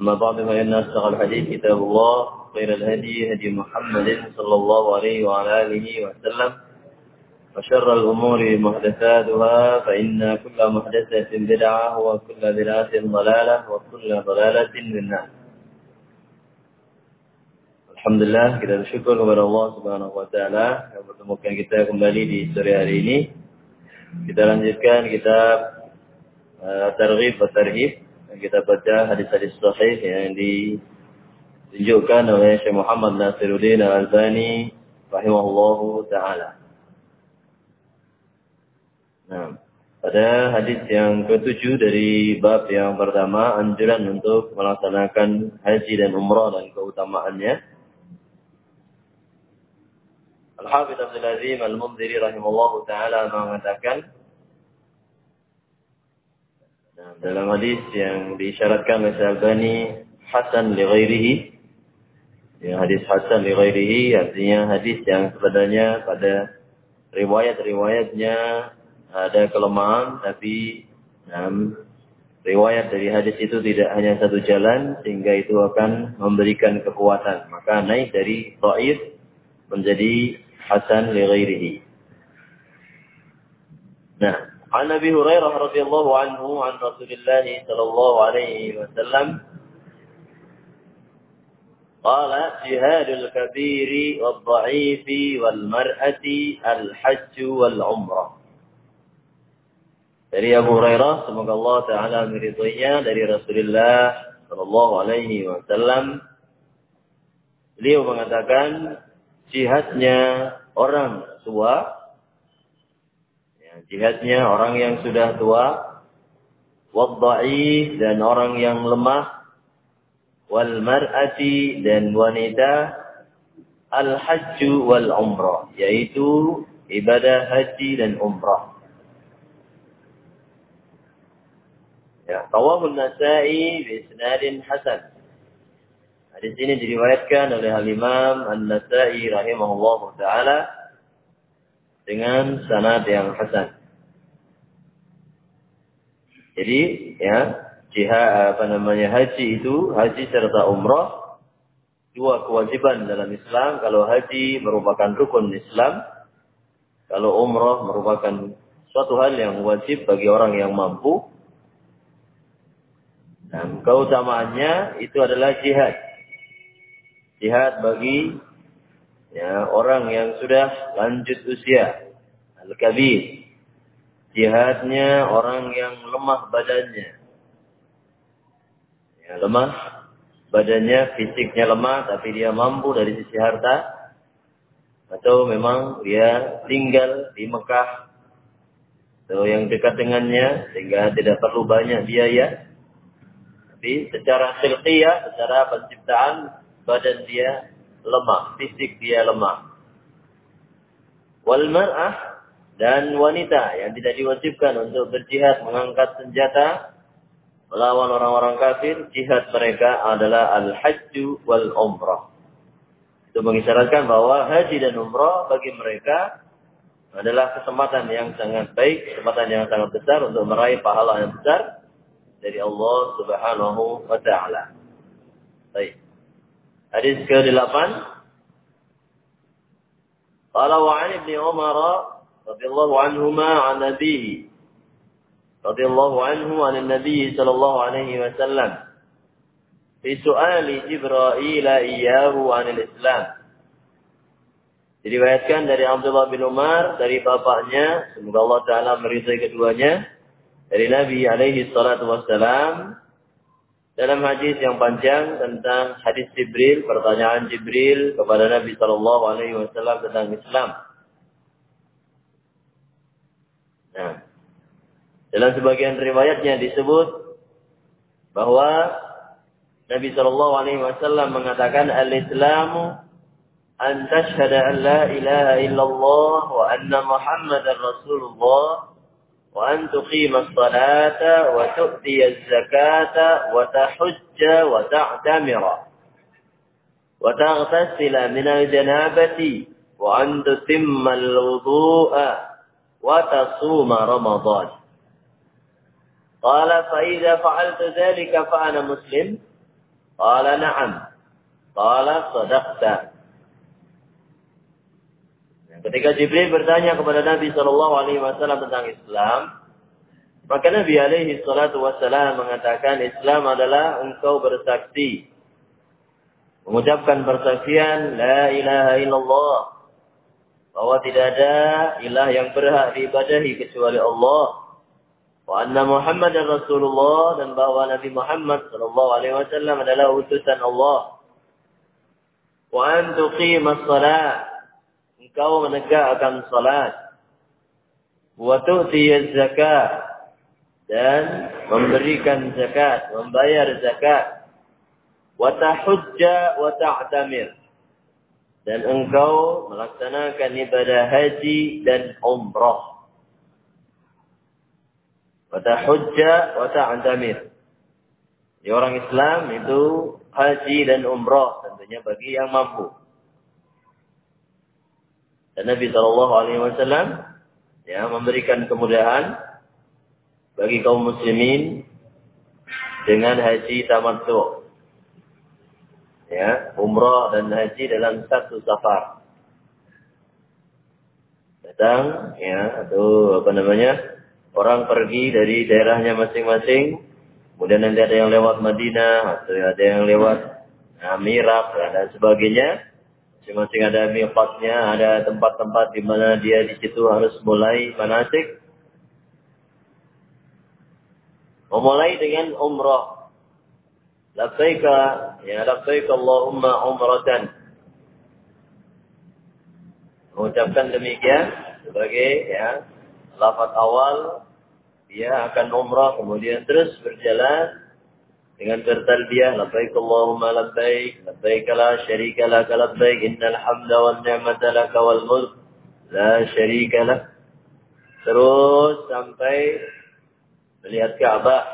أما بعد فإن أصدق الحديث كتاب الله خير الهدي هدي محمد صلى الله عليه وعلى آله وسلم وشر الأمور محدثاتها فإن كل محدثة بدعة وكل بدعة ضلالة وكل ضلالة في النار Alhamdulillah kita bersyukur kepada Allah Subhanahu wa taala yang pertemukan kita kembali di sore hari ini. Kita lanjutkan kitab uh, Targhib wa Tarhib. Kita baca hadis-hadis sahih yang ditunjukkan oleh Syekh Muhammad Nasiruddin Al-Albani rahimahullahu taala. Nah, pada hadis yang ketujuh dari bab yang pertama anjuran untuk melaksanakan haji dan umrah dan keutamaannya. Al-Hafidh Abdul Azim Al-Mundhiri rahimahullah ta'ala mengatakan dalam hadis yang diisyaratkan oleh Hasan li ghairihi ya, hadis Hasan li ghairihi artinya hadis yang sebenarnya pada riwayat-riwayatnya ada kelemahan tapi um, riwayat dari hadis itu tidak hanya satu jalan sehingga itu akan memberikan kekuatan maka naik dari dhaif menjadi hasan li ghairihi. Nah, عن ابي هريره رضي الله عنه عن رسول الله صلى الله عليه وسلم قال جهاد الكبير والضعيف والمرأة الحج والعمرة dari Abu Hurairah semoga Allah taala meridhoinya dari Rasulullah sallallahu alaihi wasallam beliau mengatakan jihadnya orang tua, ya, jihadnya orang yang sudah tua, waddai dan orang yang lemah, wal mar'ati dan wanita, al hajju wal umrah, yaitu ibadah haji dan umrah. Ya, Tawahul Nasai bi isnadin hasan. Hadis ini diriwayatkan oleh Al-Imam An-Nasai rahimahullah taala dengan sanad yang hasan. Jadi ya, jihad apa namanya haji itu haji serta umrah dua kewajiban dalam Islam. Kalau haji merupakan rukun Islam, kalau umrah merupakan suatu hal yang wajib bagi orang yang mampu. Dan keutamaannya itu adalah jihad jihad bagi ya, orang yang sudah lanjut usia, al-kabir. Jihadnya orang yang lemah badannya. Ya, lemah badannya, fisiknya lemah, tapi dia mampu dari sisi harta. Atau memang dia tinggal di Mekah atau yang dekat dengannya sehingga tidak perlu banyak biaya. Tapi secara silqiyah, secara penciptaan badan dia lemah, fisik dia lemah. Wal mar'ah dan wanita yang tidak diwajibkan untuk berjihad mengangkat senjata melawan orang-orang kafir, jihad mereka adalah al-hajju wal umrah. Itu mengisyaratkan bahwa haji dan umrah bagi mereka adalah kesempatan yang sangat baik, kesempatan yang sangat besar untuk meraih pahala yang besar dari Allah Subhanahu wa taala. Baik. Hadis ke-8. Qala wa 'an Ibnu Umar radhiyallahu anhuma 'an nabihi. Radhiyallahu anhu 'an an-nabi sallallahu alaihi wasallam. Fi su'ali Jibril iyyahu 'an al-Islam. Diriwayatkan dari Abdullah bin Umar dari bapaknya, semoga Allah taala meridai keduanya, dari Nabi alaihi salatu wassalam. Dalam hadis yang panjang tentang hadis Jibril, pertanyaan Jibril kepada Nabi Shallallahu Alaihi Wasallam tentang Islam. Nah, dalam sebagian riwayatnya disebut bahwa Nabi Shallallahu Alaihi Wasallam mengatakan al-Islamu an tashhada an la ilaha illallah wa anna Muhammadar Rasulullah wa an tuqima as-salata wa tu'ti az-zakata wa tahujja wa ta'tamira wa taghtasila min al-janabati wa an tutimma al-wudu'a wa tasuma Ramadan. Qala fa idza fa'altu dhalika fa ana muslim? Qala na'am. Qala sadaqta. Ketika Jibril bertanya kepada Nabi Shallallahu Alaihi Wasallam tentang Islam, maka Nabi Alaihi Salatu Wasallam mengatakan Islam adalah engkau bersaksi, mengucapkan persaksian La ilaha illallah, bahwa tidak ada ilah yang berhak diibadahi kecuali Allah wa anna Muhammadar Rasulullah dan bahwa Nabi Muhammad sallallahu alaihi wasallam adalah utusan Allah. Wa an tuqimas. Engkau menegakkan salat. Wa tu'ti zakat dan memberikan zakat, membayar zakat. Wa tahujja wa ta'tamir. Dan engkau melaksanakan ibadah haji dan umrah. Watahujja wata'antamir. Di orang Islam itu haji dan umrah tentunya bagi yang mampu. Dan Nabi Shallallahu Alaihi Wasallam ya memberikan kemudahan bagi kaum muslimin dengan haji tamattu. Ya, umrah dan haji dalam satu safar. Datang ya atau apa namanya? Orang pergi dari daerahnya masing-masing, kemudian nanti ada yang lewat Madinah, ada yang lewat nah, dan sebagainya. Masing-masing ada miqatnya, ada tempat-tempat di mana dia di situ harus mulai manasik. Memulai dengan umrah. Labbaika, ya labbaika Allahumma umratan. Mengucapkan demikian sebagai ya lafaz awal dia akan umrah kemudian terus berjalan dengan bertalbiyah labbaik Allahumma labbaik labbaik la syarika lak labbaik innal hamda wan ni'mata lak wal mulk la syarika lak terus sampai melihat Ka'bah.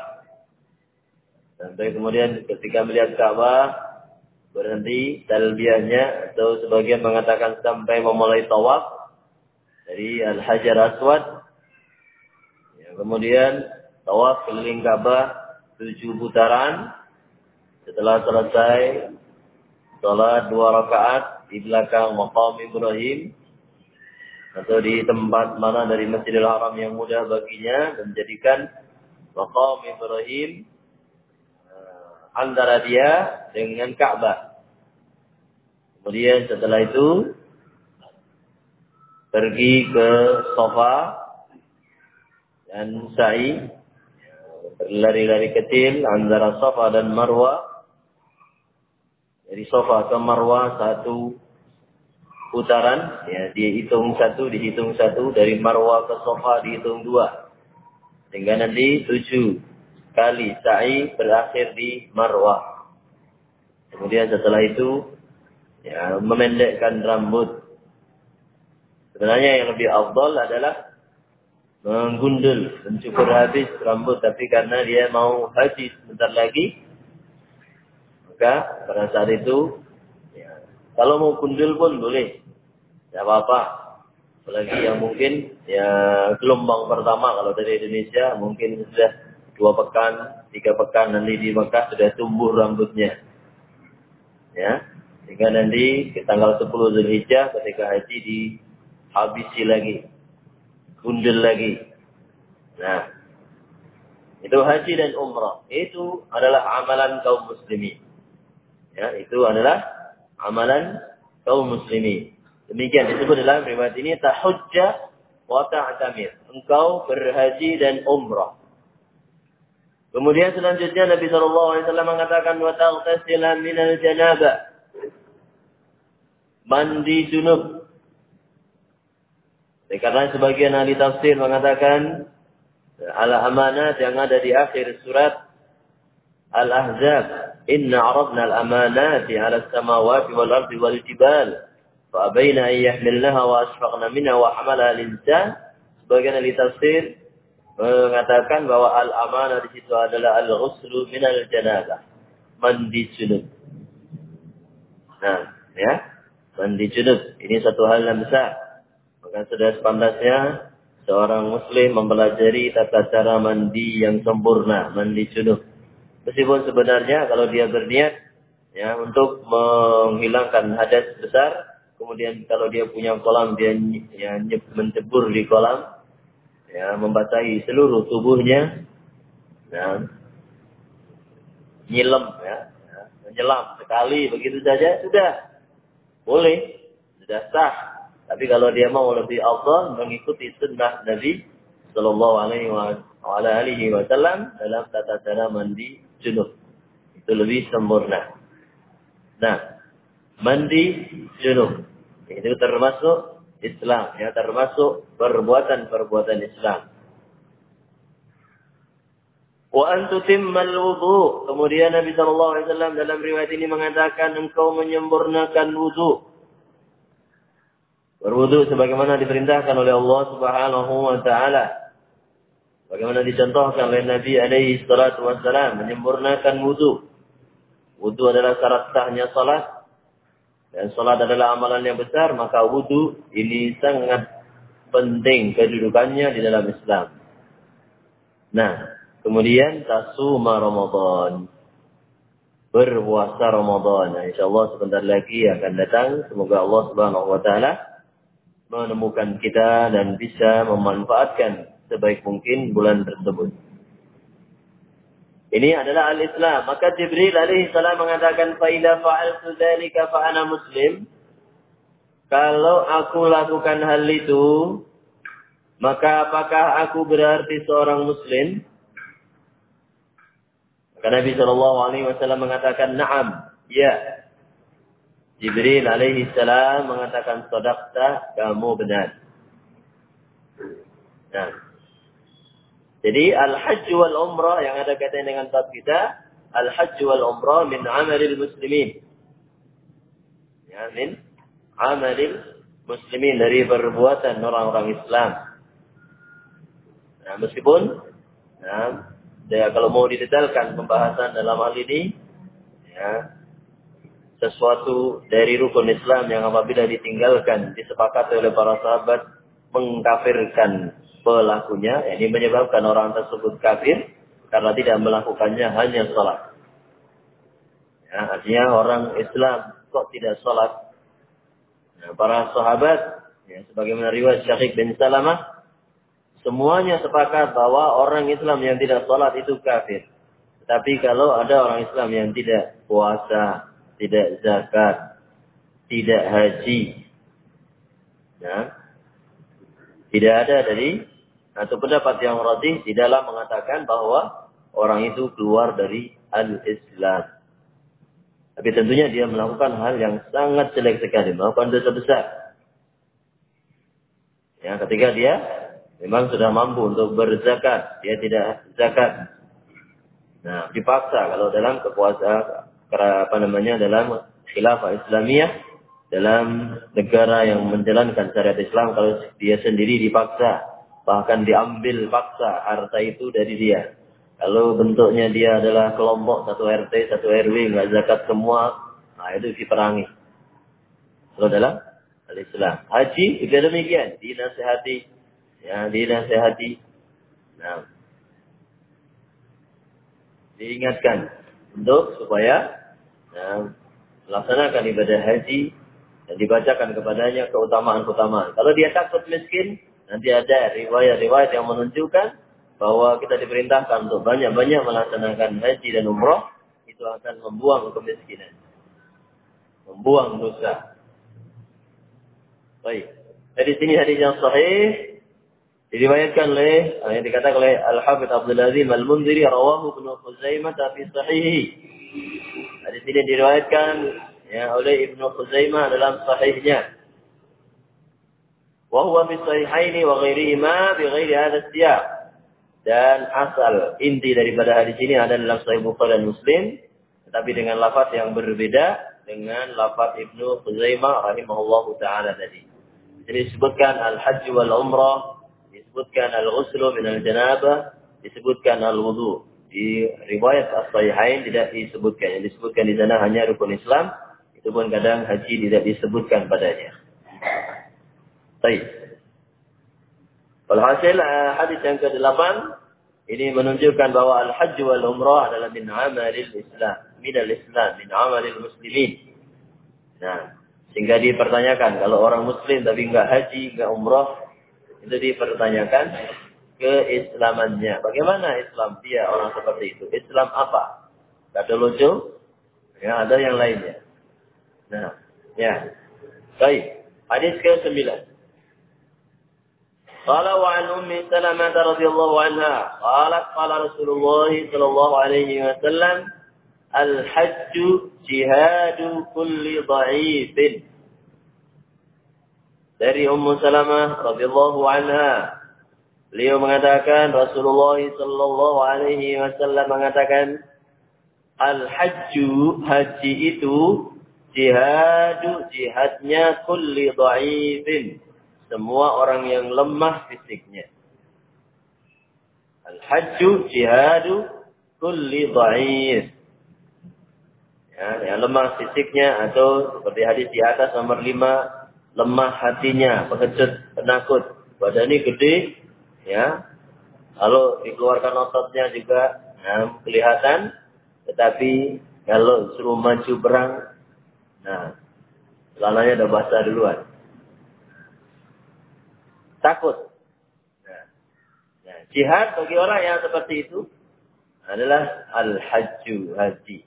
Sampai kemudian ketika melihat Ka'bah berhenti talbiyahnya atau sebagian mengatakan sampai memulai tawaf dari Al-Hajar Aswad Kemudian tawaf keliling Ka'bah tujuh putaran. Setelah selesai salat dua rakaat di belakang makam Ibrahim atau di tempat mana dari Masjidil Haram yang mudah baginya dan menjadikan makam Ibrahim uh, antara dia dengan Ka'bah. Kemudian setelah itu pergi ke sofa dan sa'i berlari-lari kecil antara Safa dan Marwa. Dari Safa ke Marwa satu putaran, ya dihitung satu, dihitung satu. Dari Marwa ke Safa dihitung dua. Sehingga nanti tujuh kali sa'i berakhir di Marwa. Kemudian setelah itu ya memendekkan rambut. Sebenarnya yang lebih afdal adalah menggundul, mencukur habis rambut, tapi karena dia mau haji sebentar lagi, maka pada saat itu, ya, kalau mau gundul pun boleh, tidak apa-apa. Apalagi yang mungkin ya gelombang pertama kalau dari Indonesia mungkin sudah dua pekan, tiga pekan nanti di Mekah sudah tumbuh rambutnya. Ya, sehingga nanti ke tanggal 10 Zulhijjah ketika haji dihabisi lagi gundul lagi. Nah, itu haji dan umrah. Itu adalah amalan kaum muslimin. Ya, itu adalah amalan kaum muslimin. Demikian disebut dalam riwayat ini tahujja wa ta'tamir. Engkau berhaji dan umrah. Kemudian selanjutnya Nabi SAW mengatakan wa taghtasila minal janabah. Mandi junub karena sebagian ahli tafsir mengatakan ala amanat yang ada di akhir surat Al-Ahzab, "Inna 'aradna al-amanati 'ala as-samawati wal ardi wal jibal, fa abaina an yahmilnaha wa asfaqna minha wa hamalaha al-insan." Sebagian ahli tafsir mengatakan bahwa al-amanah di situ adalah al-ghuslu min al-janabah, mandi junub. Nah, ya, mandi junub ini satu hal yang besar. Maka sudah sepantasnya seorang muslim mempelajari tata cara mandi yang sempurna, mandi junub. Meskipun sebenarnya kalau dia berniat ya untuk menghilangkan hadas besar, kemudian kalau dia punya kolam dia ya, mencebur di kolam, ya membasahi seluruh tubuhnya, ya, nyilam ya, ya menyelam sekali begitu saja sudah boleh, sudah sah tapi kalau dia mau lebih Allah mengikuti sunnah Nabi Sallallahu Alaihi Wasallam dalam tata cara mandi junub itu lebih sempurna. Nah, mandi junub itu termasuk Islam ya termasuk perbuatan-perbuatan Islam. Wa antutimmal wudu. Kemudian Nabi sallallahu alaihi wasallam dalam riwayat ini mengatakan engkau menyempurnakan wudu. Berwudu sebagaimana diperintahkan oleh Allah Subhanahu wa taala. Bagaimana dicontohkan oleh Nabi alaihi salatu wassalam menyempurnakan wudu. Wudu adalah syarat sahnya salat dan salat adalah amalan yang besar, maka wudu ini sangat penting kedudukannya di dalam Islam. Nah, kemudian tasuma Ramadan. Berpuasa Ramadan. Nah, insyaallah sebentar lagi akan datang. Semoga Allah Subhanahu wa taala menemukan kita dan bisa memanfaatkan sebaik mungkin bulan tersebut. Ini adalah al-Islam. Maka Jibril alaihi salam mengatakan, "Faida fa'altu dzalika fa muslim." Kalau aku lakukan hal itu, maka apakah aku berarti seorang muslim? Maka Nabi Shallallahu alaihi wasallam mengatakan, "Na'am." Ya. Jibril alaihi salam mengatakan sodakta kamu benar. Nah. Jadi al-hajj wal umrah yang ada kaitan dengan bab kita, al-hajj wal umrah min amalil muslimin. Ya, min amalil muslimin dari perbuatan orang-orang Islam. Nah, meskipun ya, kalau mau didetailkan pembahasan dalam hal ini, ya, sesuatu dari rukun Islam yang apabila ditinggalkan disepakati oleh para sahabat mengkafirkan pelakunya, ini menyebabkan orang tersebut kafir karena tidak melakukannya hanya sholat. Ya, artinya orang Islam kok tidak sholat. Nah, para sahabat, ya, sebagaimana riwayat Syekh bin Salamah, semuanya sepakat bahwa orang Islam yang tidak sholat itu kafir. Tapi kalau ada orang Islam yang tidak puasa, tidak zakat, tidak haji. Ya. Tidak ada dari atau pendapat yang radih di dalam mengatakan bahwa orang itu keluar dari al-Islam. Tapi tentunya dia melakukan hal yang sangat jelek sekali, melakukan dosa besar. Ya, ketika dia memang sudah mampu untuk berzakat, dia tidak zakat. Nah, dipaksa kalau dalam kekuasaan apa namanya dalam khilafah Islamiyah dalam negara yang menjalankan syariat Islam kalau dia sendiri dipaksa bahkan diambil paksa harta itu dari dia. Kalau bentuknya dia adalah kelompok satu RT satu RW nggak zakat semua nah itu diperangi. Kalau dalam al-Islam. Haji juga demikian dinasehati. Ya dinasehati. Nah. Diingatkan untuk supaya ya, melaksanakan ibadah haji dan dibacakan kepadanya keutamaan-keutamaan. Kalau dia takut miskin, nanti ada riwayat-riwayat yang menunjukkan bahwa kita diperintahkan untuk banyak-banyak melaksanakan haji dan umroh, itu akan membuang kemiskinan. Membuang dosa. Baik. Dari sini hadis yang sahih diriwayatkan oleh yang dikatakan oleh Al-Hafidz Abdul Azim Al-Munziri rawahu Ibnu Khuzaimah fi sahihi ini diriwayatkan ya oleh Ibnu Khuzaimah dalam sahihnya. Wa huwa fi sahihaini wa ghairihima bi ghairi hadha siyaq. Dan asal inti daripada hadis ini ada dalam Sahih Bukhari dan Muslim, tetapi dengan lafaz yang berbeda dengan lafaz Ibnu Khuzaimah rahimahullahu taala tadi. Jadi disebutkan al-hajj wal umrah, disebutkan al-ghusl min al-janabah, disebutkan al-wudu. Di riwayat as-sahihain tidak disebutkan. Yang disebutkan di sana hanya rukun Islam, itu pun kadang haji tidak disebutkan padanya. Baik. Walhasil eh, hadis yang ke-8 ini menunjukkan bahwa al-hajj wal umrah adalah min amalil Islam, min al-Islam, min amalil muslimin. Nah, sehingga dipertanyakan kalau orang muslim tapi enggak haji, enggak umrah, itu dipertanyakan keislamannya. Bagaimana Islam dia orang seperti itu? Islam apa? ada lucu? Ya, ada yang lainnya. Nah, ya. Baik. Hadis ke-9. Qala wa an ummi Salamah radhiyallahu anha, qalat qala Rasulullah sallallahu alaihi wasallam, al-hajj jihadu kulli dha'ifin. Dari Ummu Salamah radhiyallahu anha, beliau mengatakan Rasulullah sallallahu alaihi wasallam mengatakan al hajju haji itu jihadu jihadnya kulli dhaifin semua orang yang lemah fisiknya. Al-hajju jihadu kulli dha'if. Ya, yang lemah fisiknya atau seperti hadis di atas nomor lima, lemah hatinya, pengecut, penakut, badannya gede, ya. Kalau dikeluarkan ototnya juga nah, kelihatan, tetapi kalau suruh maju perang, nah, celananya udah basah duluan takut. Nah, nah, jihad bagi orang yang seperti itu adalah al-hajju haji.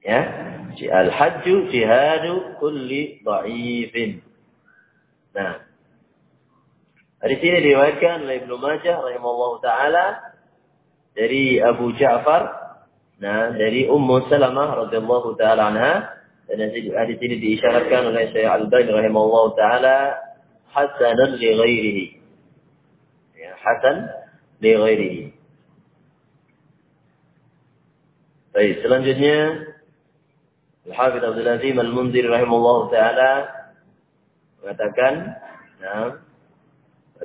Ya, al-hajju jihadu kulli dhaifin. Nah, di sini diriwayatkan oleh Ibnu Majah rahimahullahu taala dari Abu Ja'far, nah dari Ummu Salamah radhiyallahu taala anha dan di sini diisyaratkan oleh Syekh Al-Albani rahimahullahu taala hasanan li ghairihi. Ya, hasan li ghairihi. Baik, selanjutnya Al-Hafidh Abdul Azim Al-Munzir rahimahullah taala mengatakan, nah,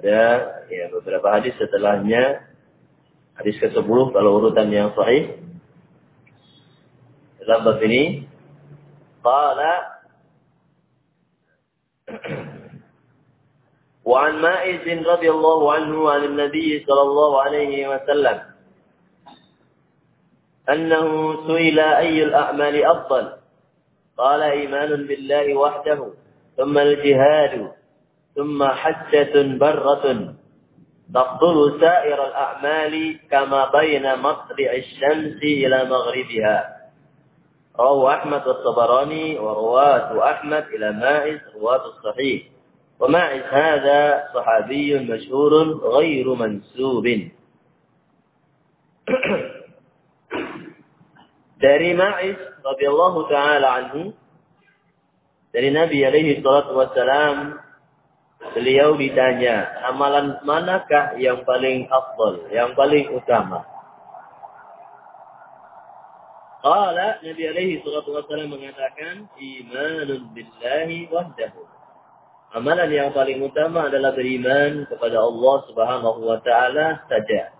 pada ya beberapa hadis setelahnya hadis ke-10 kalau urutan yang sahih dalam bab ini qala وعن مائز رضي الله عنه عن النبي صلى الله عليه وسلم أنه سئل أي الأعمال أفضل قال إيمان بالله وحده ثم الجهاد ثم حجة برة تفضل سائر الأعمال كما بين مطلع الشمس إلى مغربها. رواه أحمد والطبراني ورواة أحمد إلى مائز رواة الصحيح. وماعز هذا صحابي مشهور غير منسوب. dari Ma'iz radhiyallahu taala anhu dari Nabi alaihi salatu wassalam beliau ditanya amalan manakah yang paling afdal yang paling utama Qala Nabi alaihi salatu wassalam mengatakan imanun billahi wahdahu Amalan yang paling utama adalah beriman kepada Allah Subhanahu wa taala saja.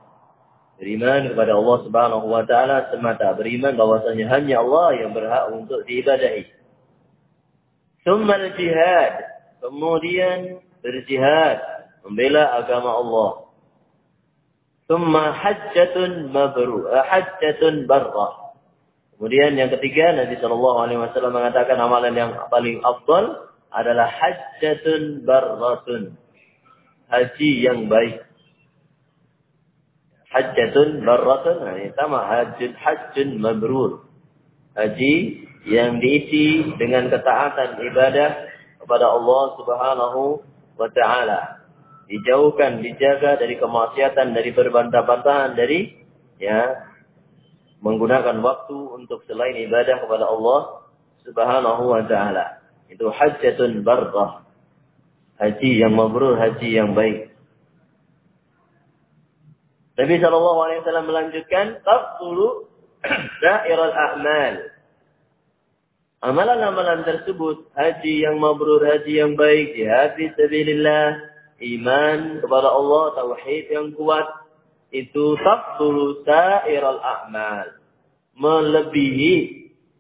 Beriman kepada Allah Subhanahu wa taala semata, beriman bahwasanya hanya Allah yang berhak untuk diibadahi. Tsumma jihad kemudian berjihad membela agama Allah. Tsumma hajjatun mabru, eh, hajjatun barra. Kemudian yang ketiga Nabi sallallahu alaihi wasallam mengatakan amalan yang paling afdal adalah hajjatun barratun. Haji yang baik. Hajjatun barratun. Nah, ini sama hajjun, hajjun mabrur. Haji yang diisi dengan ketaatan ibadah kepada Allah subhanahu wa ta'ala. Dijauhkan, dijaga dari kemaksiatan, dari berbantah-bantahan, dari ya menggunakan waktu untuk selain ibadah kepada Allah subhanahu wa ta'ala. Itu hajjatun bardah. Haji yang mabrur, haji yang baik. Nabi Shallallahu Alaihi Wasallam melanjutkan, tabtulu al a'mal. Amalan-amalan tersebut, haji yang mabrur, haji yang baik, jihad fi sabilillah, iman kepada Allah, tauhid yang kuat, itu tabtulu al a'mal. Melebihi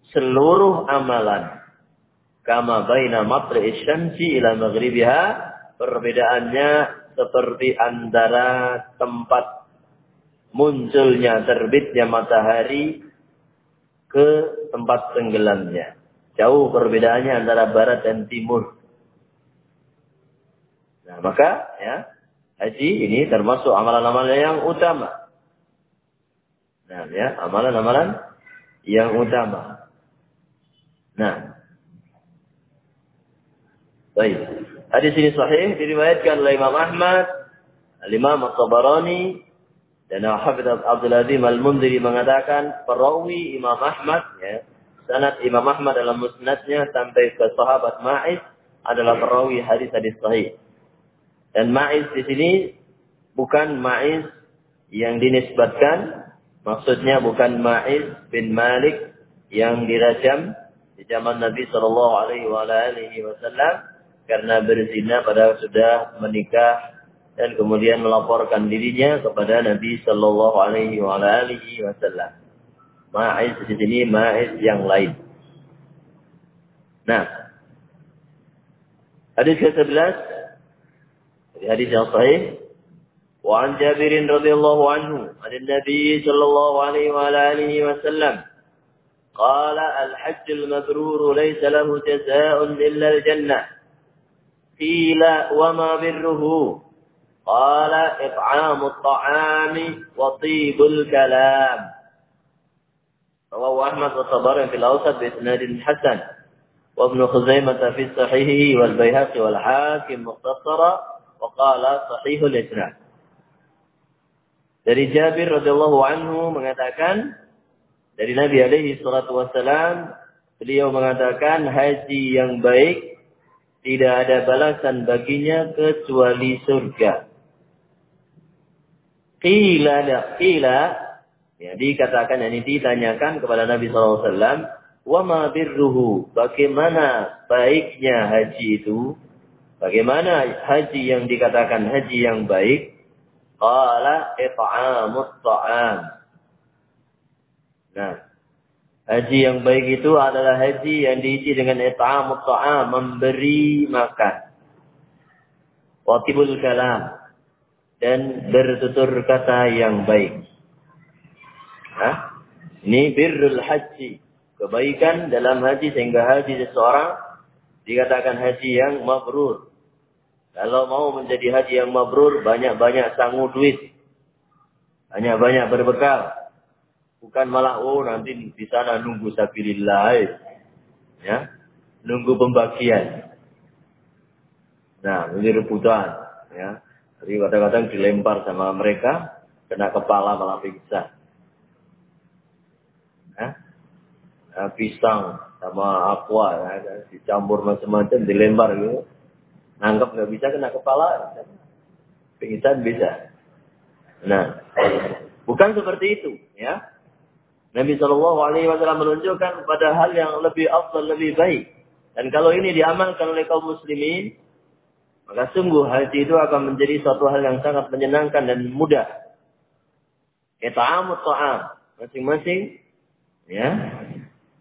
seluruh amalan. Kama baina matri syamsi ila maghribiha. Perbedaannya seperti antara tempat munculnya terbitnya matahari ke tempat tenggelamnya. Jauh perbedaannya antara barat dan timur. Nah, maka ya, haji ini termasuk amalan-amalan yang utama. Nah, ya, amalan-amalan yang utama. Nah. Baik. Hadis ini sahih diriwayatkan oleh Imam Ahmad, Imam At-Tabarani dan Hafidh Abdul Azim Al-Mundiri mengatakan perawi Imam Ahmad ya, sanad Imam Ahmad dalam musnadnya sampai ke sahabat Ma'iz adalah perawi hadis-hadis sahih. Dan Ma'iz di sini bukan Ma'iz yang dinisbatkan, maksudnya bukan Ma'iz bin Malik yang dirajam di zaman Nabi Shallallahu Alaihi Wasallam karena berzina pada sudah menikah dan kemudian melaporkan dirinya kepada Nabi Shallallahu Alaihi Wasallam. Ma'iz di sini ma'iz yang lain. Nah, hadis ke-11 hadis yang sahih وعن جابر رضي الله عنه عن النبي صلى الله عليه وآله وسلم قال الحج المبرور ليس له جزاء إلا الجنة قيل وما بره قال إطعام الطعام وطيب الكلام رواه أحمد والطبراني في الأوسط بإسناد حسن وابن خزيمة في صحيحه والبيهقي والحاكم مختصرا وقال صحيح الإسناد Dari Jabir radhiyallahu anhu mengatakan dari Nabi alaihi salatu wasalam beliau mengatakan haji yang baik tidak ada balasan baginya kecuali surga. Qila la qila ya dikatakan ini ditanyakan kepada Nabi SAW wa ma birruhu? Bagaimana baiknya haji itu? Bagaimana haji yang dikatakan haji yang baik? Qala it'amut ta'am nah haji yang baik itu adalah haji yang diisi dengan it'amut ta'am memberi makan. Watibul kalam. Dan bertutur kata yang baik. Hah? Ini birrul haji. Kebaikan dalam haji sehingga haji seseorang dikatakan haji yang mabrur. Kalau mau menjadi haji yang mabrur, banyak-banyak sangu duit. Banyak-banyak berbekal. Bukan malah, oh nanti di sana nunggu sabilillah. Ya, nunggu pembagian. Nah, ini rebutan. Ya, jadi kadang-kadang dilempar sama mereka, kena kepala malah pingsan. Nah, pisang sama aqua, ya, dicampur macam-macam, dilempar gitu. Nangkep nggak bisa kena kepala, pingsan bisa. Nah, bukan seperti itu, ya. Nabi Shallallahu Alaihi Wasallam menunjukkan pada hal yang lebih afdal, lebih baik. Dan kalau ini diamalkan oleh kaum muslimin, maka sungguh haji itu akan menjadi suatu hal yang sangat menyenangkan dan mudah. Ita'amut ta'am. Masing-masing ya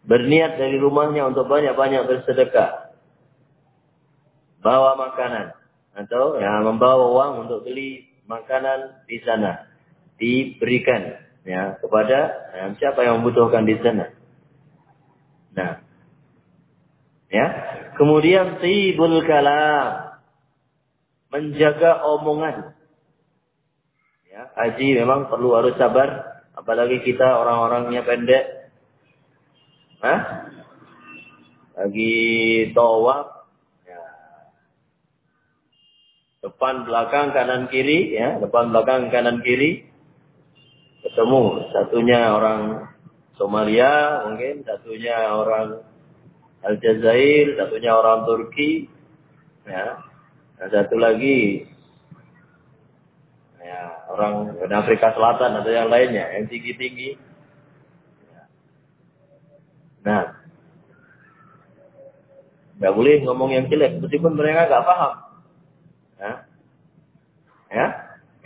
berniat dari rumahnya untuk banyak-banyak bersedekah. Bawa makanan atau ya membawa uang untuk beli makanan di sana diberikan ya kepada ya, siapa yang membutuhkan di sana. Nah, ya. Kemudian tibul kalam menjaga omongan. Ya, haji memang perlu harus sabar, apalagi kita orang-orangnya pendek. Hah? Lagi tawaf, ya. depan belakang kanan kiri, ya, depan belakang kanan kiri, ketemu. Satunya orang Somalia, mungkin. Satunya orang Aljazair, satunya orang Turki, ya, Nah, satu lagi ya, orang Afrika Selatan atau yang lainnya, yang tinggi-tinggi. Nah, nggak boleh ngomong yang jelek, meskipun mereka nggak paham. Ya, ya,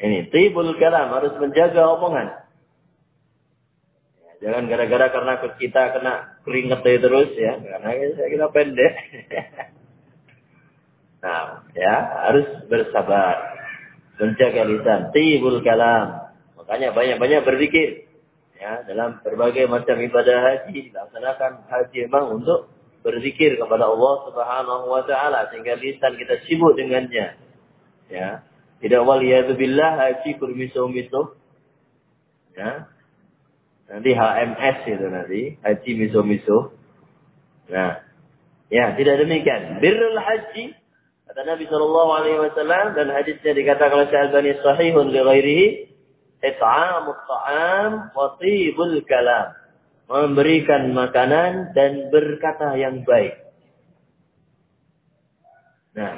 ini tibul kalam harus menjaga omongan. Jangan gara-gara karena kita kena keringet terus ya, karena kita pendek. nah, ya harus bersabar menjaga lisan, tibul kalam. Makanya banyak-banyak berzikir. Ya, dalam berbagai macam ibadah haji dilaksanakan haji memang untuk berzikir kepada Allah Subhanahu wa taala sehingga lisan kita sibuk dengannya. Ya. Tidak waliyadzubillah haji kurmiso-miso. Ya. Nanti HMS itu nanti, haji miso-miso. Nah, ya tidak demikian. Birrul haji Kata Nabi Shallallahu Alaihi Wasallam dan hadisnya dikatakan oleh Syalbani sahihun li ghairihi it'amut ta'am wa tibul kalam. Memberikan makanan dan berkata yang baik. Nah,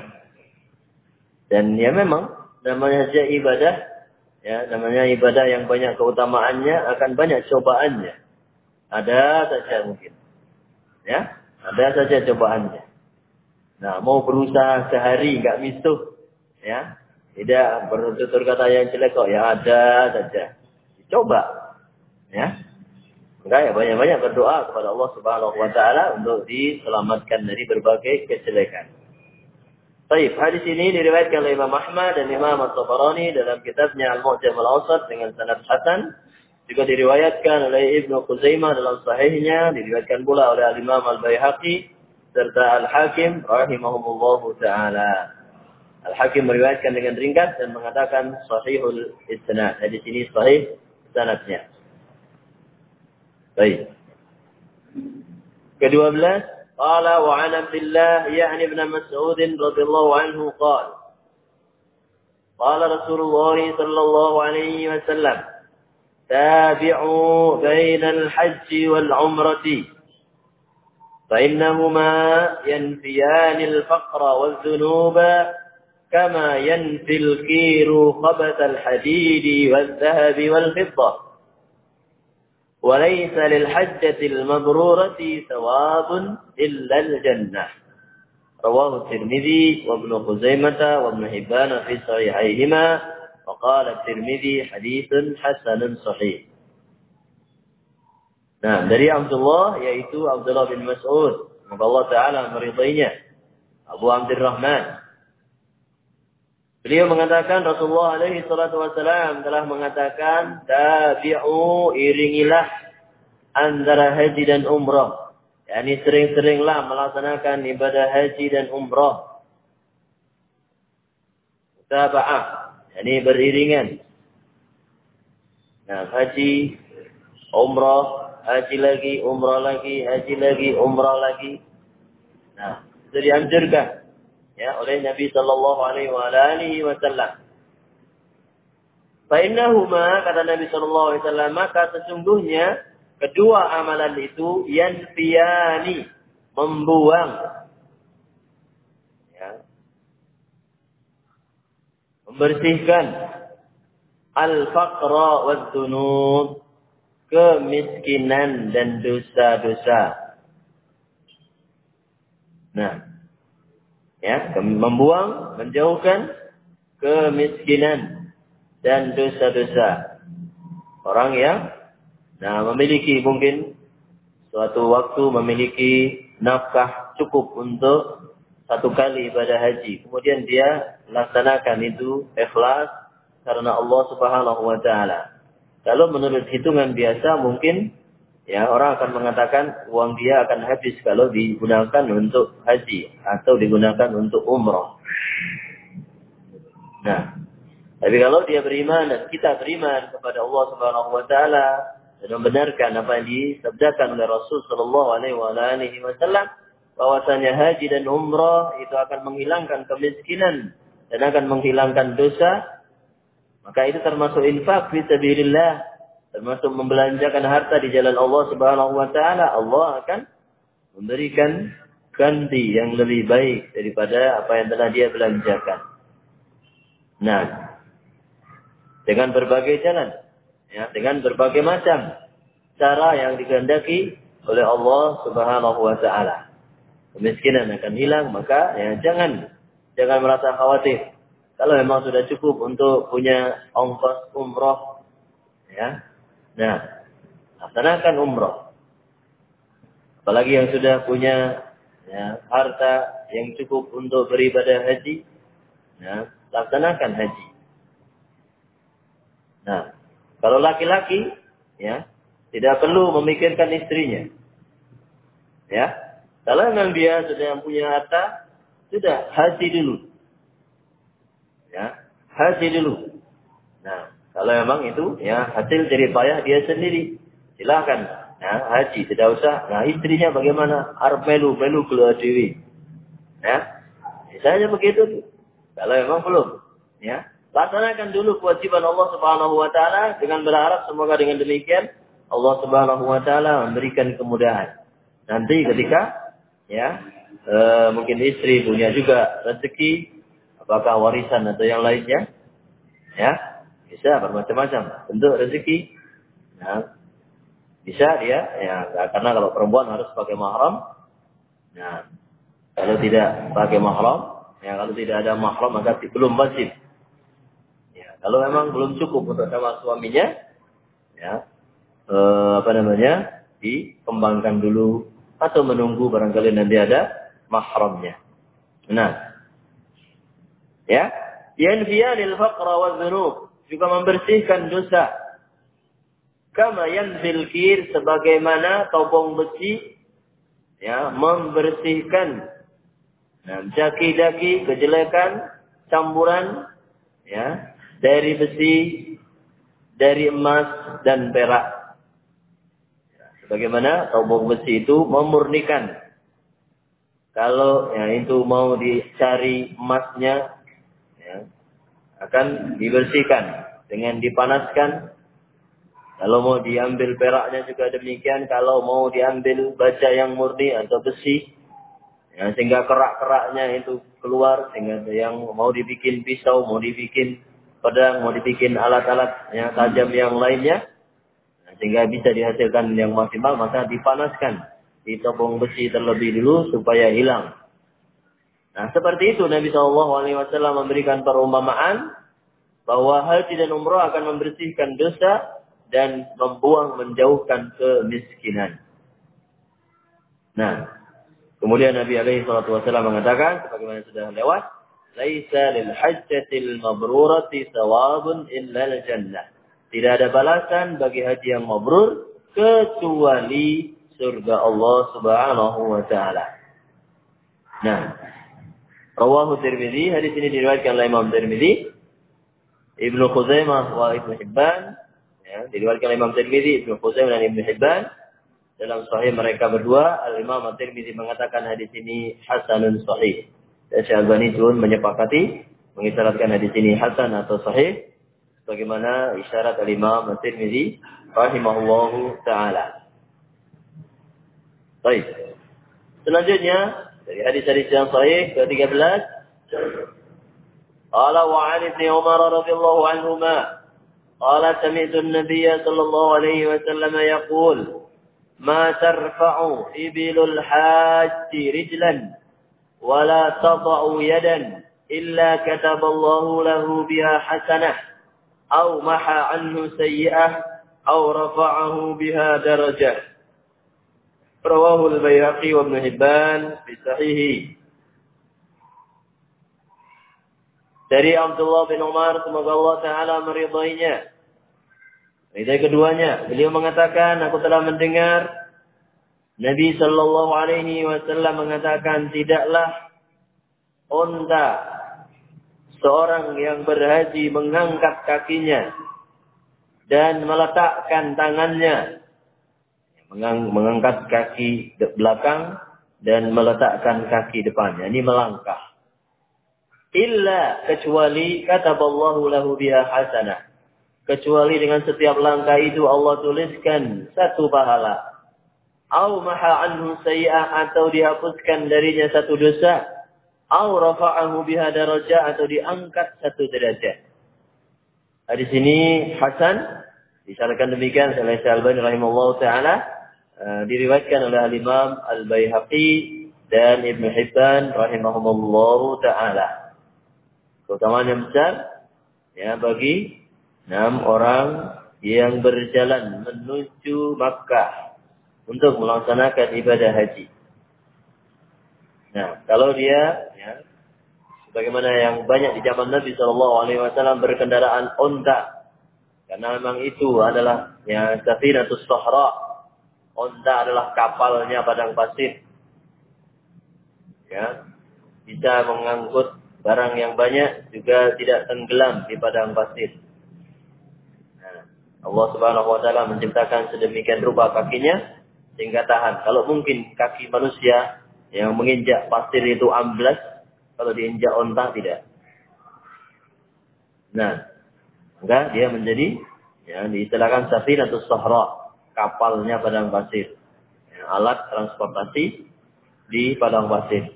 dan ya memang namanya saja ibadah, ya namanya ibadah yang banyak keutamaannya akan banyak cobaannya. Ada saja mungkin, ya ada saja cobaannya. Nah, mau berusaha sehari nggak misuh, ya, tidak bertutur kata yang jelek kok, ya ada saja. Coba, ya. Enggak ya banyak-banyak berdoa kepada Allah Subhanahu wa taala untuk diselamatkan dari berbagai kejelekan. Baik, hadis ini diriwayatkan oleh Imam Ahmad dan Imam At-Tabarani dalam kitabnya Al-Mu'jam Al-Awsat dengan sanad hasan. Juga diriwayatkan oleh Ibnu Khuzaimah dalam sahihnya, diriwayatkan pula oleh Al-Imam Al-Baihaqi serta Al-Hakim rahimahumullahu taala. Al-Hakim meriwayatkan dengan ringkas dan mengatakan sahihul isnad. Di sini sahih sanadnya. Baik. Kedua belas, qala wa an Abdullah ya'ni ibn Mas'ud radhiyallahu anhu qala قال رسول الله صلى الله عليه وسلم تابعوا بين الحج والعمرة فإنهما ينفيان الفقر والذنوب كما ينفي الكير خبث الحديد والذهب والفضة وليس للحجة المبرورة ثواب إلا الجنة رواه الترمذي وابن خزيمة وابن حبان في صحيحيهما وقال الترمذي حديث حسن صحيح Nah, dari Abdullah yaitu Abdullah bin Mas'ud. Semoga Allah Ta'ala meridainya. Abu Abdurrahman. Beliau mengatakan Rasulullah alaihi salatu wasalam telah mengatakan tabi'u iringilah antara haji dan umrah. Yani sering-seringlah melaksanakan ibadah haji dan umrah. Mutaba'ah. Yani beriringan. Nah, haji, umrah, haji lagi, umrah lagi, haji lagi, umrah lagi. Nah, itu dianjurkan ya oleh Nabi Shallallahu Alaihi Wasallam. Fa'innahuma kata Nabi Shallallahu Alaihi Wasallam maka sesungguhnya kedua amalan itu yanfiyani membuang ya, membersihkan al-faqra wa dzunub kemiskinan dan dosa-dosa. Nah, ya, membuang, menjauhkan kemiskinan dan dosa-dosa. Orang yang nah memiliki mungkin suatu waktu memiliki nafkah cukup untuk satu kali ibadah haji. Kemudian dia laksanakan itu ikhlas karena Allah Subhanahu wa taala. Kalau menurut hitungan biasa mungkin ya orang akan mengatakan uang dia akan habis kalau digunakan untuk haji atau digunakan untuk umroh. Nah, tapi kalau dia beriman dan kita beriman kepada Allah Subhanahu wa taala dan membenarkan apa yang disabdakan oleh Rasul sallallahu alaihi wasallam bahwasanya haji dan umrah itu akan menghilangkan kemiskinan dan akan menghilangkan dosa, maka itu termasuk infak fi sabilillah, termasuk membelanjakan harta di jalan Allah Subhanahu wa taala. Allah akan memberikan ganti yang lebih baik daripada apa yang telah dia belanjakan. Nah, dengan berbagai jalan, ya, dengan berbagai macam cara yang dikehendaki oleh Allah Subhanahu wa taala. Kemiskinan akan hilang, maka ya jangan jangan merasa khawatir. Kalau memang sudah cukup untuk punya ongkos umroh, ya, nah laksanakan umroh. Apalagi yang sudah punya ya, harta yang cukup untuk beribadah haji, ya, laksanakan haji. Nah, kalau laki-laki, ya, tidak perlu memikirkan istrinya. Ya, kalau memang dia sudah punya harta, sudah haji dulu. Ya, haji dulu. Nah, kalau memang itu ya hasil dari payah dia sendiri, silakan. Ya, haji tidak usah. Nah, istrinya bagaimana? Arab melu melu keluar dewi. Ya, misalnya begitu. Kalau memang belum, ya laksanakan dulu kewajiban Allah Subhanahu Wa Taala dengan berharap semoga dengan demikian Allah Subhanahu Wa Taala memberikan kemudahan. Nanti ketika ya e, mungkin istri punya juga rezeki, apakah warisan atau yang lainnya, ya bisa bermacam-macam bentuk rezeki. Nah, bisa dia ya karena kalau perempuan harus pakai mahram. Nah, kalau tidak pakai mahram Ya, kalau tidak ada mahram maka belum wajib. Ya, kalau memang belum cukup untuk sama suaminya, ya, eh, apa namanya, dikembangkan dulu atau menunggu barangkali nanti ada mahramnya. Nah, ya, yanfiya lil faqra wa dzunub juga membersihkan dosa. Kama yanzil kir sebagaimana topong besi ya membersihkan Nah, daki-daki kejelekan, campuran ya, dari besi, dari emas dan perak. Sebagaimana tobong besi itu memurnikan. Kalau ya, itu mau dicari emasnya, ya, akan dibersihkan dengan dipanaskan. Kalau mau diambil peraknya juga demikian. Kalau mau diambil baja yang murni atau besi, Ya, sehingga kerak-keraknya itu keluar sehingga yang mau dibikin pisau, mau dibikin pedang, mau dibikin alat-alat yang tajam yang lainnya sehingga bisa dihasilkan yang maksimal maka dipanaskan di topong besi terlebih dulu supaya hilang. Nah, seperti itu Nabi Shallallahu alaihi wasallam memberikan perumpamaan bahwa haji dan umrah akan membersihkan dosa dan membuang menjauhkan kemiskinan. Nah, Kemudian Nabi alaihi wasallam mengatakan sebagaimana sudah lewat, "Laisa lil hajjatil mabrurati thawabun illa al jannah." Tidak ada balasan bagi haji yang mabrur kecuali surga Allah Subhanahu wa taala. Nah, rawahu Tirmizi, hadis ini diriwayatkan oleh Imam Tirmizi, Ibnu Khuzaimah wa Ibnu Hibban, ya, diriwayatkan oleh Imam Tirmizi, Ibnu Khuzaimah dan Ibnu Hibban dalam sahih mereka berdua, Al-Imam At-Tirmidzi mengatakan hadis ini hasanun sahih. Dan Syekh Albani pun menyepakati mengisyaratkan hadis ini hasan atau sahih bagaimana isyarat Al-Imam At-Tirmidzi rahimahullahu taala. Baik. Selanjutnya في حديث الإسلام صحيح في 13 قال وعن ابن عمر رضي الله عنهما قال سمعت النبي صلى الله عليه وسلم يقول ما ترفع إبل الحاج رجلا ولا تضع يدا إلا كتب الله له بها حسنة أو محى عنه سيئة أو رفعه بها درجة Rawahu al-Baihaqi wa Ibn Hibban sahihi. Dari Abdullah bin Umar, semoga Allah Ta'ala meridainya. Ridai keduanya. Beliau mengatakan, aku telah mendengar Nabi Shallallahu Alaihi Wasallam mengatakan, tidaklah onda seorang yang berhaji mengangkat kakinya dan meletakkan tangannya mengangkat kaki belakang dan meletakkan kaki depannya. Ini melangkah. Illa kecuali kata Allah lahu biha hasanah Kecuali dengan setiap langkah itu Allah tuliskan satu pahala. Au maha anhu sayi'ah atau dihapuskan darinya satu dosa. Au rafa'ahu biha darajah atau diangkat satu derajat. Hadis ini Hasan disyaratkan demikian oleh Syalbani rahimahullah taala uh, diriwayatkan oleh Al Imam Al Baihaqi dan Ibn Hibban rahimahullah taala. Keutamaan yang besar ya bagi enam orang yang berjalan menuju Makkah untuk melaksanakan ibadah haji. Nah, kalau dia ya, sebagaimana yang banyak di zaman Nabi Shallallahu Alaihi Wasallam berkendaraan onta, karena memang itu adalah ya safinatus sahra. Onta adalah kapalnya padang pasir. Ya, bisa mengangkut barang yang banyak juga tidak tenggelam di padang pasir. Nah, Allah Subhanahu wa taala menciptakan sedemikian rupa kakinya sehingga tahan. Kalau mungkin kaki manusia yang menginjak pasir itu amblas, kalau diinjak onta tidak. Nah, enggak dia menjadi ya diistilahkan safin atau sahra, kapalnya padang pasir. Ya, alat transportasi di padang pasir.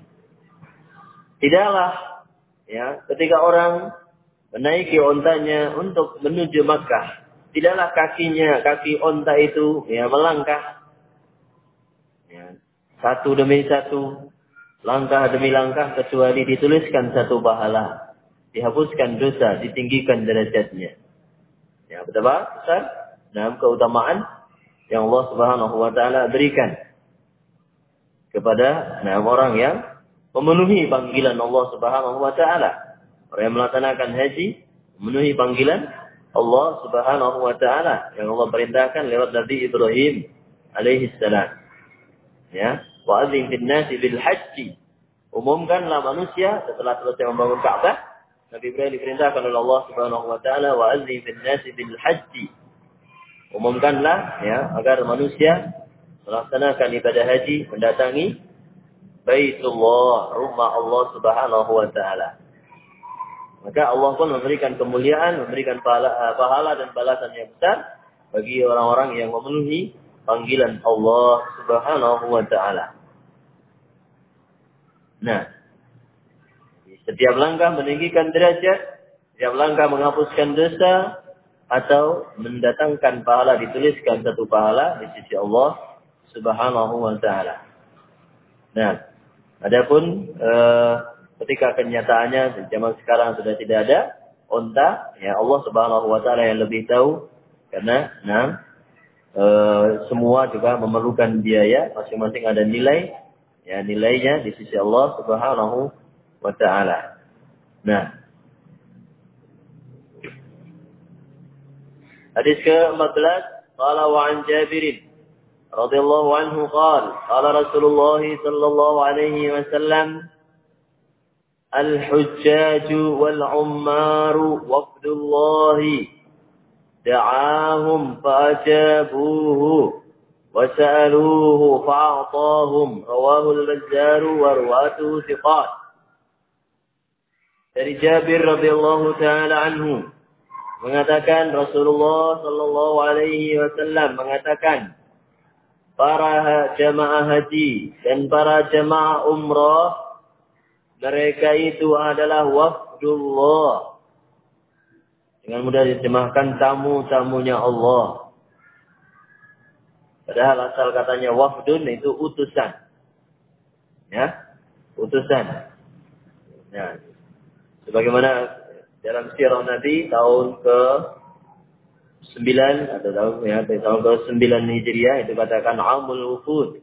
Tidaklah ya ketika orang menaiki ontanya untuk menuju Makkah, tidaklah kakinya kaki onta itu ya melangkah satu demi satu, langkah demi langkah kecuali dituliskan satu pahala, dihapuskan dosa, ditinggikan derajatnya. Ya, betapa besar dalam keutamaan yang Allah Subhanahu wa taala berikan kepada enam orang yang memenuhi panggilan Allah Subhanahu wa taala. Orang yang melaksanakan haji memenuhi panggilan Allah Subhanahu wa taala yang Allah perintahkan lewat Nabi Ibrahim alaihi salam. Ya, Wa'adzim bin nasi bil haji. Umumkanlah manusia setelah selesai membangun Ka'bah. Nabi Ibrahim diperintahkan oleh Allah Subhanahu wa taala wa'adzim bin nasi bil haji. Umumkanlah ya agar manusia melaksanakan ibadah haji mendatangi Baitullah, rumah Allah Subhanahu wa taala. Maka Allah pun memberikan kemuliaan, memberikan pahala, pahala dan balasan yang besar bagi orang-orang yang memenuhi panggilan Allah Subhanahu wa taala. Nah, setiap langkah meninggikan derajat, setiap langkah menghapuskan dosa atau mendatangkan pahala dituliskan satu pahala di sisi Allah Subhanahu wa taala. Nah, adapun eh, ketika kenyataannya zaman sekarang sudah tidak ada onta, ya Allah Subhanahu wa taala yang lebih tahu karena nah eh, semua juga memerlukan biaya, masing-masing ada nilai ya nilainya di sisi Allah Subhanahu wa taala. Nah. Hadis ke-14 qala wa an Jabir radhiyallahu anhu qala qala Rasulullah sallallahu alaihi wasallam الحجاج والعمار وفد الله دعاهم فأجابوه وسألوه فأعطاهم رواه البزار ورواته ثقات dari Jabir radhiyallahu taala anhu mengatakan Rasulullah sallallahu alaihi wasallam mengatakan para jamaah haji dan para jamaah umrah mereka itu adalah wafdullah dengan mudah diterjemahkan tamu-tamunya Allah Padahal asal katanya wafdun itu utusan. Ya, utusan. Ya. Sebagaimana dalam sirah Nabi tahun ke 9 atau tahun ya tahun ke 9 Hijriah itu katakan amul wufud.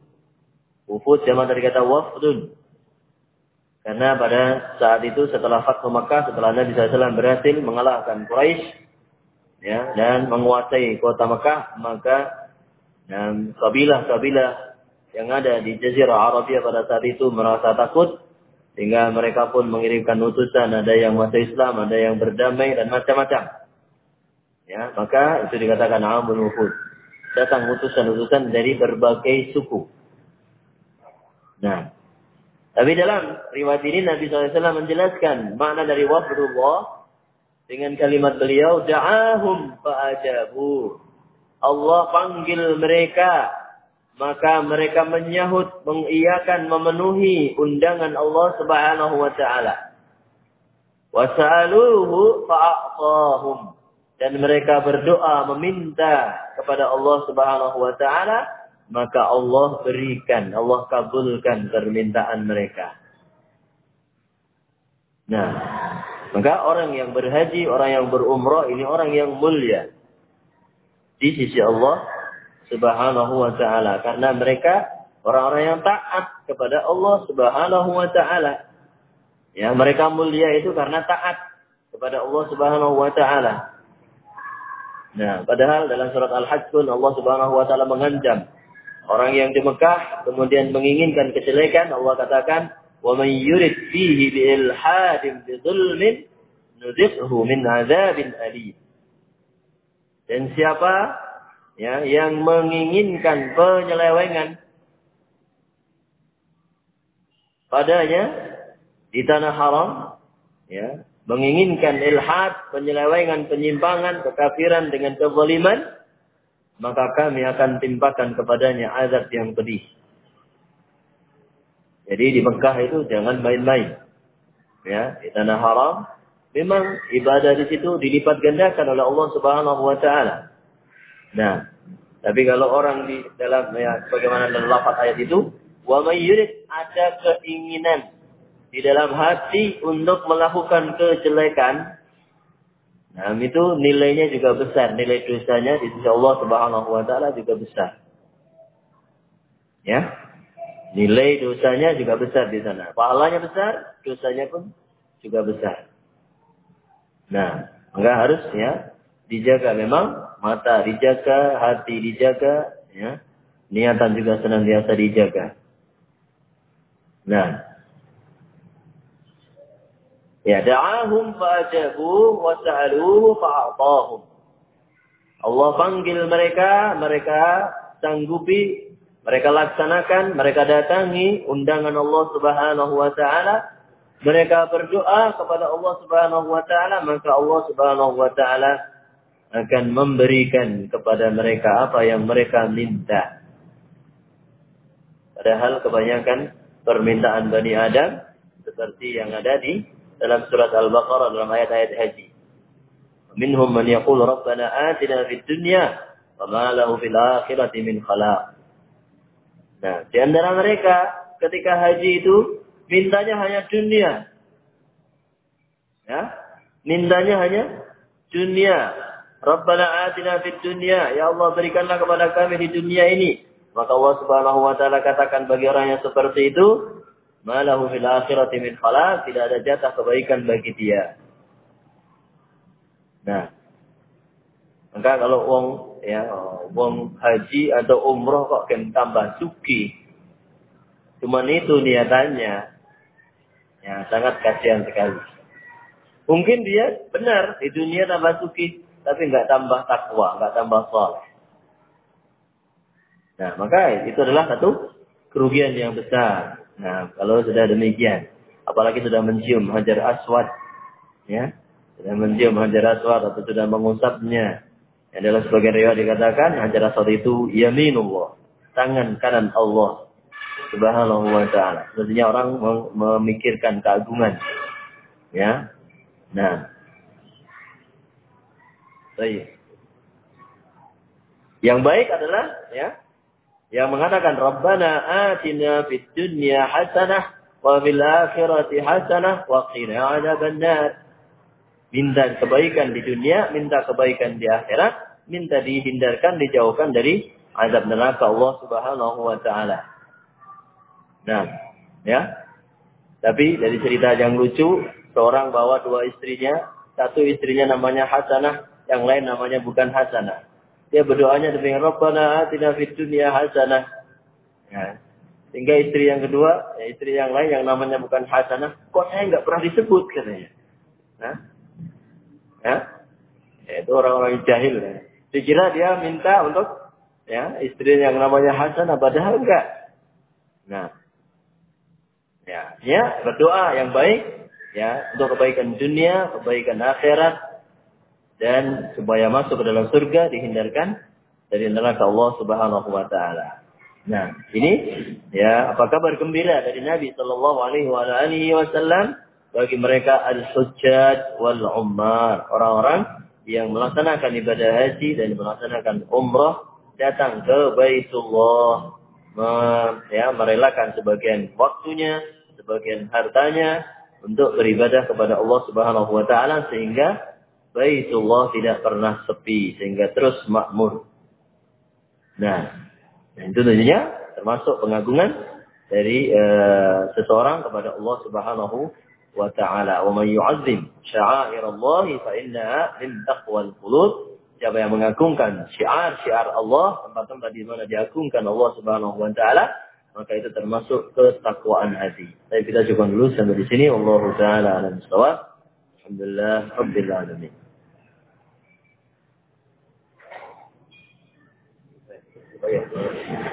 Wufud jamaah dari kata wafdun. Karena pada saat itu setelah Fathu Makkah, setelah Nabi SAW berhasil mengalahkan Quraisy ya, dan menguasai kota Makkah, maka dan kabilah-kabilah yang ada di Jazirah Arabia pada saat itu merasa takut sehingga mereka pun mengirimkan utusan ada yang masuk Islam, ada yang berdamai dan macam-macam. Ya, maka itu dikatakan amul wufud. Datang utusan-utusan dari berbagai suku. Nah, tapi dalam riwayat ini Nabi SAW menjelaskan makna dari wafdullah dengan kalimat beliau da'ahum fa'ajabu Allah panggil mereka, maka mereka menyahut, mengiyakan, memenuhi undangan Allah Subhanahu wa taala. Wasaluhu fa'atahum. dan mereka berdoa meminta kepada Allah Subhanahu wa taala, maka Allah berikan, Allah kabulkan permintaan mereka. Nah, maka orang yang berhaji, orang yang berumrah ini orang yang mulia di sisi Allah Subhanahu wa taala karena mereka orang-orang yang taat kepada Allah Subhanahu wa taala. Ya, mereka mulia itu karena taat kepada Allah Subhanahu wa taala. Nah, padahal dalam surat Al-Hajj pun Allah Subhanahu wa taala mengancam orang yang di Mekah kemudian menginginkan kejelekan, Allah katakan, "Wa man yurid fihi bi ilhadin min adzabin alim." Dan siapa ya yang menginginkan penyelewengan padanya di tanah haram ya menginginkan ilhad, penyelewengan, penyimpangan, kekafiran dengan kezaliman, maka kami akan timpakan kepadanya azab yang pedih. Jadi di Mekah itu jangan main-main. Ya, di tanah haram memang ibadah di situ dilipat gandakan oleh Allah Subhanahu wa taala. Nah, tapi kalau orang di dalam ya bagaimana dalam lafaz ayat itu, wa may ada keinginan di dalam hati untuk melakukan kejelekan, nah itu nilainya juga besar, nilai dosanya di sisi Allah Subhanahu wa taala juga besar. Ya. Nilai dosanya juga besar di sana. Pahalanya besar, dosanya pun juga besar. Nah, enggak harus ya dijaga memang mata dijaga, hati dijaga, ya. Niatan juga senantiasa dijaga. Nah, Ya da'ahum fa'ajabu wa sa'aluhu fa'atahum. Allah panggil mereka, mereka sanggupi, mereka laksanakan, mereka datangi undangan Allah Subhanahu wa taala. Mereka berdoa kepada Allah Subhanahu wa taala, maka Allah Subhanahu wa taala akan memberikan kepada mereka apa yang mereka minta. Padahal kebanyakan permintaan Bani Adam seperti yang ada di dalam surat Al-Baqarah dalam ayat-ayat haji. Minhum man yaqul rabbana atina fid dunya wa ma lahu fil akhirati min khalaq. Nah, di antara mereka ketika haji itu mintanya hanya dunia. Ya, mintanya hanya dunia. Rabbana atina fid dunya, ya Allah berikanlah kepada kami di dunia ini. Maka Allah Subhanahu wa taala katakan bagi orang yang seperti itu, malahu fil akhirati min khalaq, tidak ada jatah kebaikan bagi dia. Nah, maka kalau uang ya uang haji atau umroh kok kan tambah suki, cuman itu niatannya, ya sangat kasihan sekali. Mungkin dia benar di dunia tambah suki, tapi nggak tambah takwa, nggak tambah soleh. Nah, maka itu adalah satu kerugian yang besar. Nah, kalau sudah demikian, apalagi sudah mencium hajar aswad, ya, sudah mencium hajar aswad atau sudah mengusapnya, yang dalam sebagian riwayat dikatakan hajar aswad itu yaminullah, tangan kanan Allah Subhanahu wa taala. Maksudnya orang memikirkan keagungan. Ya. Nah. Baik. Yang baik adalah ya yang mengatakan Rabbana atina fid dunya hasanah wa fil akhirati hasanah wa qina adzabannar. Minta kebaikan di dunia, minta kebaikan di akhirat, minta dihindarkan, dijauhkan dari azab neraka Allah Subhanahu wa taala. Nah, ya. Tapi dari cerita yang lucu, seorang bawa dua istrinya, satu istrinya namanya Hasanah, yang lain namanya bukan Hasanah. Dia berdoanya demikian Rabbana atina fid dunya hasanah. Ya. Sehingga istri yang kedua, ya istri yang lain yang namanya bukan hasanah, kok saya nggak pernah disebut katanya. Nah, ya, ya itu orang-orang jahil. Ya. Dikira dia minta untuk ya istri yang namanya hasanah, padahal enggak. Nah, ya, ya berdoa yang baik ya untuk kebaikan dunia, kebaikan akhirat, dan supaya masuk ke dalam surga dihindarkan dari neraka Allah Subhanahu wa taala. Nah, ini ya apa kabar gembira dari Nabi sallallahu alaihi wasallam? Bagi mereka al-hujjaj wal ummar, orang-orang yang melaksanakan ibadah haji dan melaksanakan umrah datang ke Baitullah. Ya, merelakan sebagian waktunya, sebagian hartanya untuk beribadah kepada Allah Subhanahu wa taala sehingga Baitullah tidak pernah sepi sehingga terus makmur. Nah, itu tentunya termasuk pengagungan dari uh, seseorang kepada Allah Subhanahu wa taala. Wa man yu'azzim sya'airallah fa innaha min taqwal qulub. Siapa yang mengagungkan syiar-syiar Allah, tempat-tempat di mana diagungkan Allah Subhanahu wa taala, maka itu termasuk ketakwaan hati. Tapi kita coba dulu sampai di sini. Allah taala alam Alhamdulillah rabbil alamin. Oh, yeah.